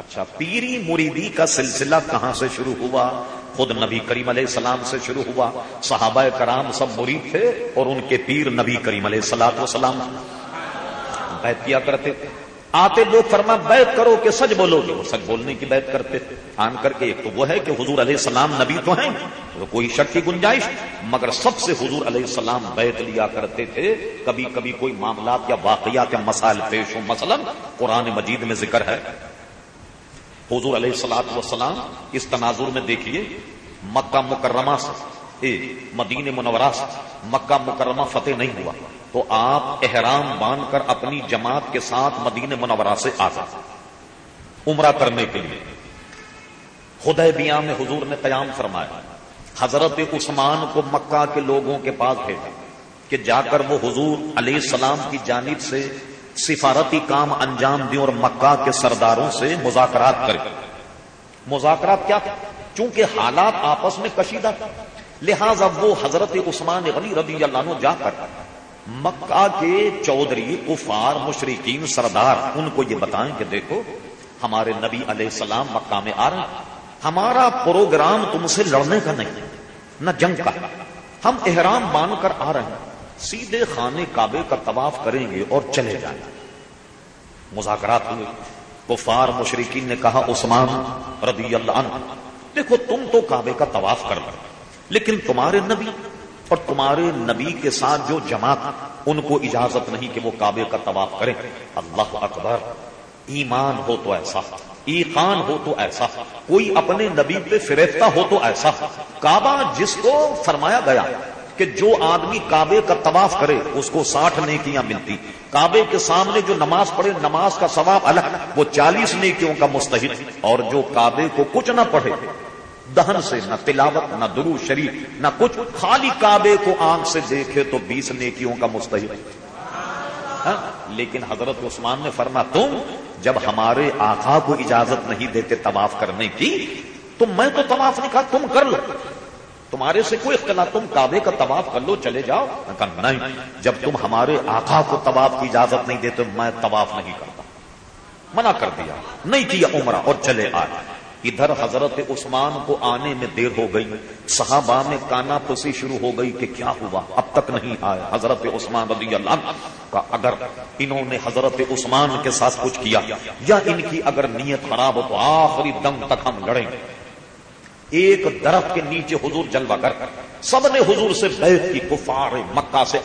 اچھا پیری مریدی کا سلسلہ کہاں سے شروع ہوا؟ خود نبی کریم علیہ السلام سے شروع ہوا۔ صحابہ کرام سب مرید تھے اور ان کے پیر نبی کریم علیہ السلام وسلام بیت کیا کرتے؟ تھے آتے لوگ فرما، بیت کرو کہ سچ بولو گے وہ سچ بولنے کی بیت کرتے۔ تھے آن کر کے ایک تو وہ ہے کہ حضور علیہ السلام نبی تو ہیں، تو کوئی شک کی گنجائش۔ مگر سب سے حضور علیہ السلام بیت لیا کرتے تھے۔ کبھی کبھی کوئی معاملات یا واقعات یا مسائل پیش ہو مثلا قرآن مجید میں ذکر ہے حضور علیہ السلاط وسلام اس تناظر میں دیکھیے، مکہ مکرمہ سے مدین منورہ سے مکہ مکرمہ فتح نہیں ہوا، تو آپ احرام باندھ کر اپنی جماعت کے ساتھ مدین منورہ سے آ عمرہ کرنے کے لیے۔ خدے بیاں میں حضور نے قیام فرمایا۔ حضرت عثمان کو مکہ کے لوگوں کے پاس بھیجا کہ جا کر وہ حضور علیہ السلام کی جانب سے سفارتی کام انجام دیں اور مکہ کے سرداروں سے مذاکرات کریں۔ مذاکرات کیا تھا چونکہ حالات آپس میں کشیدہ تھا لہذا وہ حضرت عثمان غنی رضی اللہ عنہ جا کر مکہ کے چودھری کفار مشرقین سردار، ان کو یہ بتائیں کہ دیکھو، ہمارے نبی علیہ السلام مکہ میں آ رہے ہیں۔ ہمارا پروگرام تم سے لڑنے کا نہیں، نہ جنگ کا۔ ہم احرام مان کر آ رہے ہیں۔ سیدھے خانے کعبے کا طواف کریں گے اور چلے جائیں۔ گے مذاکرات ہوئے۔ کفار مشرقین نے کہا، عثمان رضی اللہ عنہ، دیکھو تم تو کعبے کا طواف کر رہے لیکن تمہارے نبی اور تمہارے نبی کے ساتھ جو جماعت، ان کو اجازت نہیں کہ وہ کعبے کا طواف کریں۔ اللہ اکبر، ایمان ہو تو ایسا، ایقان ہو تو ایسا، کوئی اپنے نبی پہ فریفتہ ہو تو ایسا۔ کعبہ جس کو فرمایا گیا کہ جو آدمی کعبے کا طواف کرے، اس کو ساٹھ نیکیاں ملتی۔ کعبے کے سامنے جو نماز پڑھے، نماز کا ثواب الگ، وہ چالیس نیکیوں کا مستحق۔ اور جو کعبے کو کچھ نہ پڑھے، دہن سے نہ تلاوت، نہ درو شریف، نہ کچھ، خالی کعبے کو آنکھ سے دیکھے تو بیس نیکیوں کا مستحق۔ ہاں؟ لیکن حضرت عثمان نے فرما، تم جب ہمارے آقا کو اجازت نہیں دیتے طواف کرنے کی، تو میں تو طواف نہیں کہا، تم کر لو۔ تمہارے سے کوئی اختلاف تم کعبے کا طواف کر لو، چلے جاؤ۔ کہا، نہیں، جب تم ہمارے آقا کو طواف کی اجازت نہیں دیتے، میں طواف نہیں کرتا۔ منع کر دیا، نہیں کیا عمرہ، اور چلے آئے۔ ادھر حضرت عثمان کو آنے میں دیر ہو گئی، صحابہ میں کانا پسی شروع ہو گئی کہ کیا ہوا؟ اب تک نہیں آیا۔ حضرت عثمان رضی اللہ عنہ کا اگر انہوں نے حضرت عثمان کے ساتھ کچھ کیا، یا ان کی اگر نیت خراب ہو تو آخری دم تک ہم لڑیں۔ ایک درخت کے نیچے حضور جلوہ کر سب نے حضور سے بیت کی کفار مکہ سے